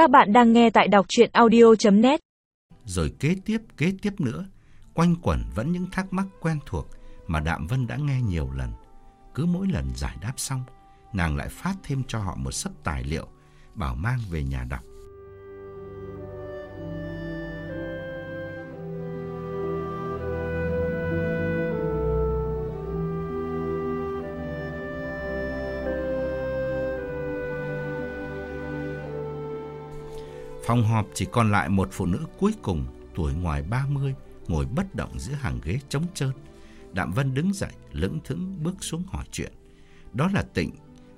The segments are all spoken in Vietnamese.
Các bạn đang nghe tại đọc chuyện audio.net Rồi kế tiếp, kế tiếp nữa, quanh quẩn vẫn những thắc mắc quen thuộc mà Đạm Vân đã nghe nhiều lần. Cứ mỗi lần giải đáp xong, nàng lại phát thêm cho họ một sấp tài liệu, bảo mang về nhà đọc. Phòng họp chỉ còn lại một phụ nữ cuối cùng, tuổi ngoài 30, ngồi bất động giữa hàng ghế trống trơn. Đạm Vân đứng dậy, lững thững bước xuống hỏi chuyện. Đó là Tịnh,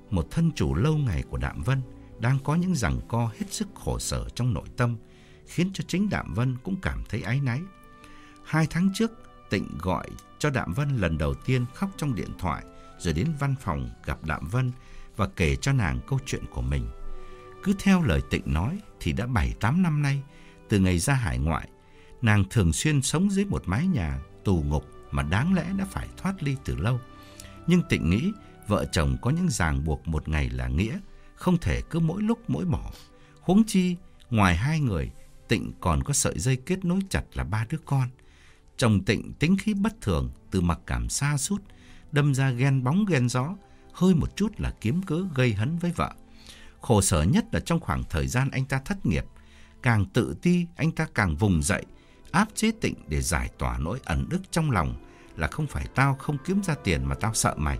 một thân chủ lâu ngày của Đạm Vân, đang có những giằng co hết sức khổ sở trong nội tâm, khiến cho chính Đạm Vân cũng cảm thấy áy náy. Hai tháng trước, Tịnh gọi cho Đạm Vân lần đầu tiên khóc trong điện thoại, rồi đến văn phòng gặp Đạm Vân và kể cho nàng câu chuyện của mình. Cứ theo lời Tịnh nói thì đã 7-8 năm nay, từ ngày ra hải ngoại, nàng thường xuyên sống dưới một mái nhà tù ngục mà đáng lẽ đã phải thoát ly từ lâu. Nhưng Tịnh nghĩ vợ chồng có những ràng buộc một ngày là nghĩa, không thể cứ mỗi lúc mỗi bỏ. Huống chi, ngoài hai người, Tịnh còn có sợi dây kết nối chặt là ba đứa con. Chồng Tịnh tính khí bất thường, từ mặc cảm xa sút đâm ra ghen bóng ghen gió, hơi một chút là kiếm cớ gây hấn với vợ. Khổ sở nhất là trong khoảng thời gian anh ta thất nghiệp, càng tự ti anh ta càng vùng dậy, áp chế tịnh để giải tỏa nỗi ẩn ức trong lòng là không phải tao không kiếm ra tiền mà tao sợ mày.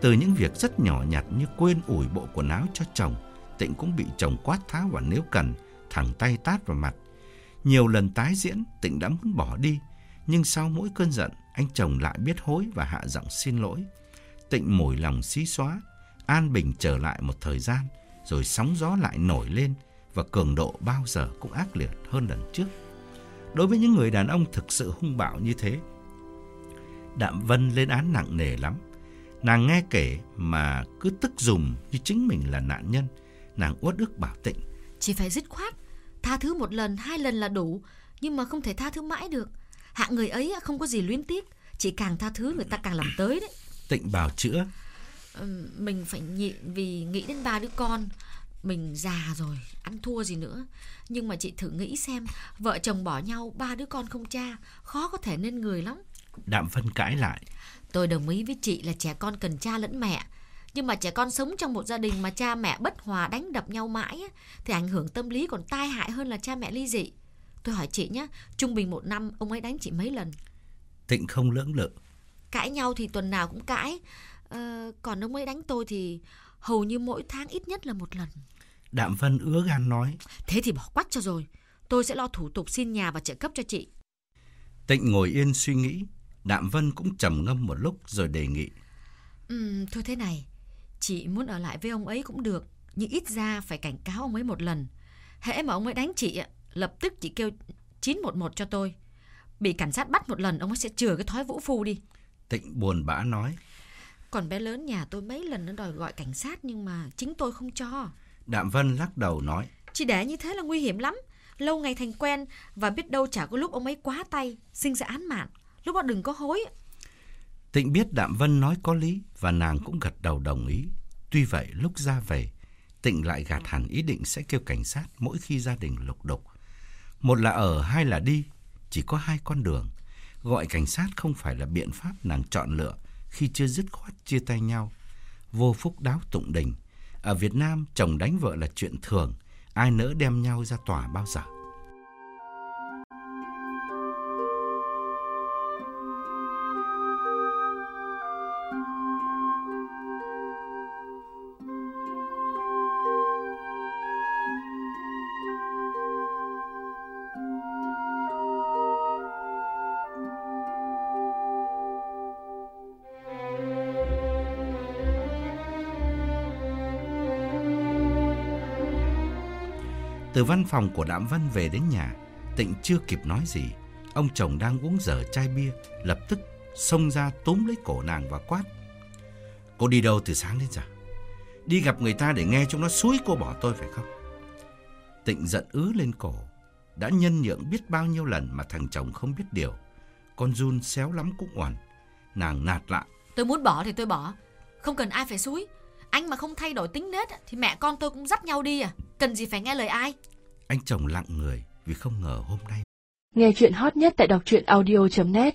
Từ những việc rất nhỏ nhặt như quên ủi bộ quần áo cho chồng, tịnh cũng bị chồng quát tháo và nếu cần, thẳng tay tát vào mặt. Nhiều lần tái diễn, tịnh đã muốn bỏ đi, nhưng sau mỗi cơn giận, anh chồng lại biết hối và hạ giọng xin lỗi. Tịnh mồi lòng xí xóa, an bình trở lại một thời gian, rồi sóng gió lại nổi lên và cường độ bao giờ cũng ác liệt hơn lần trước. Đối với những người đàn ông thực sự hung bạo như thế, Đạm Vân lên án nặng nề lắm. Nàng nghe kể mà cứ tức dùm như chính mình là nạn nhân. Nàng uất ức bảo tịnh. Chỉ phải dứt khoát, tha thứ một lần, hai lần là đủ, nhưng mà không thể tha thứ mãi được. Hạng người ấy không có gì luyến tiếc, chỉ càng tha thứ người ta càng làm tới đấy. Tịnh bảo chữa. Mình phải nhịn vì nghĩ đến ba đứa con. Mình già rồi, ăn thua gì nữa. Nhưng mà chị thử nghĩ xem Vợ chồng bỏ nhau, ba đứa con không cha Khó có thể nên người lắm. Đạm phân cãi lại. Tôi đồng ý với chị là trẻ con cần cha lẫn mẹ. Nhưng mà trẻ con sống trong một gia đình Mà cha mẹ bất hòa đánh đập nhau mãi Thì ảnh hưởng tâm lý còn tai hại hơn là cha mẹ ly dị. Tôi hỏi chị nhé Trung bình một năm ông ấy đánh chị mấy lần? Tịnh không lưỡng lự. Cãi nhau thì tuần nào cũng cãi Ờ, còn ông ấy đánh tôi thì hầu như mỗi tháng ít nhất là một lần. Đạm Vân ứa gan nói. Thế thì bỏ quách cho rồi. Tôi sẽ lo thủ tục xin nhà và trợ cấp cho chị. Tịnh ngồi yên suy nghĩ. Đạm Vân cũng trầm ngâm một lúc rồi đề nghị. Ừ, thôi thế này. Chị muốn ở lại với ông ấy cũng được. Nhưng ít ra phải cảnh cáo ông ấy một lần. Hễ mà ông ấy đánh chị, lập tức chị kêu 911 cho tôi. Bị cảnh sát bắt một lần, ông ấy sẽ chừa cái thói vũ phu đi. Tịnh buồn bã nói. Còn bé lớn nhà tôi mấy lần nó đòi gọi cảnh sát nhưng mà chính tôi không cho. Đạm Vân lắc đầu nói. Chị để như thế là nguy hiểm lắm. Lâu ngày thành quen và biết đâu chả có lúc ông ấy quá tay, sinh ra án mạng. Lúc đó đừng có hối. Tịnh biết Đạm Vân nói có lý và nàng cũng gật đầu đồng ý. Tuy vậy lúc ra về, Tịnh lại gạt hẳn ý định sẽ kêu cảnh sát mỗi khi gia đình lục đục. Một là ở, hai là đi, chỉ có hai con đường. Gọi cảnh sát không phải là biện pháp nàng chọn lựa khi chưa dứt khoát chia tay nhau. Vô phúc đáo tụng đình. Ở Việt Nam, chồng đánh vợ là chuyện thường, ai nỡ đem nhau ra tòa bao giờ. Từ văn phòng của Đạm văn về đến nhà, Tịnh chưa kịp nói gì. Ông chồng đang uống dở chai bia, lập tức xông ra túm lấy cổ nàng và quát. Cô đi đâu từ sáng đến giờ? Đi gặp người ta để nghe chúng nó suối cô bỏ tôi phải không? Tịnh giận ứ lên cổ. Đã nhân nhượng biết bao nhiêu lần mà thằng chồng không biết điều. Con run xéo lắm cũng oằn. Nàng nạt lại. Tôi muốn bỏ thì tôi bỏ. Không cần ai phải suối. Anh mà không thay đổi tính nết thì mẹ con tôi cũng dắt nhau đi à. Cần gì phải nghe lời ai? Anh chồng lặng người vì không ngờ hôm nay Nghe chuyện hot nhất tại đọc truyện audio.net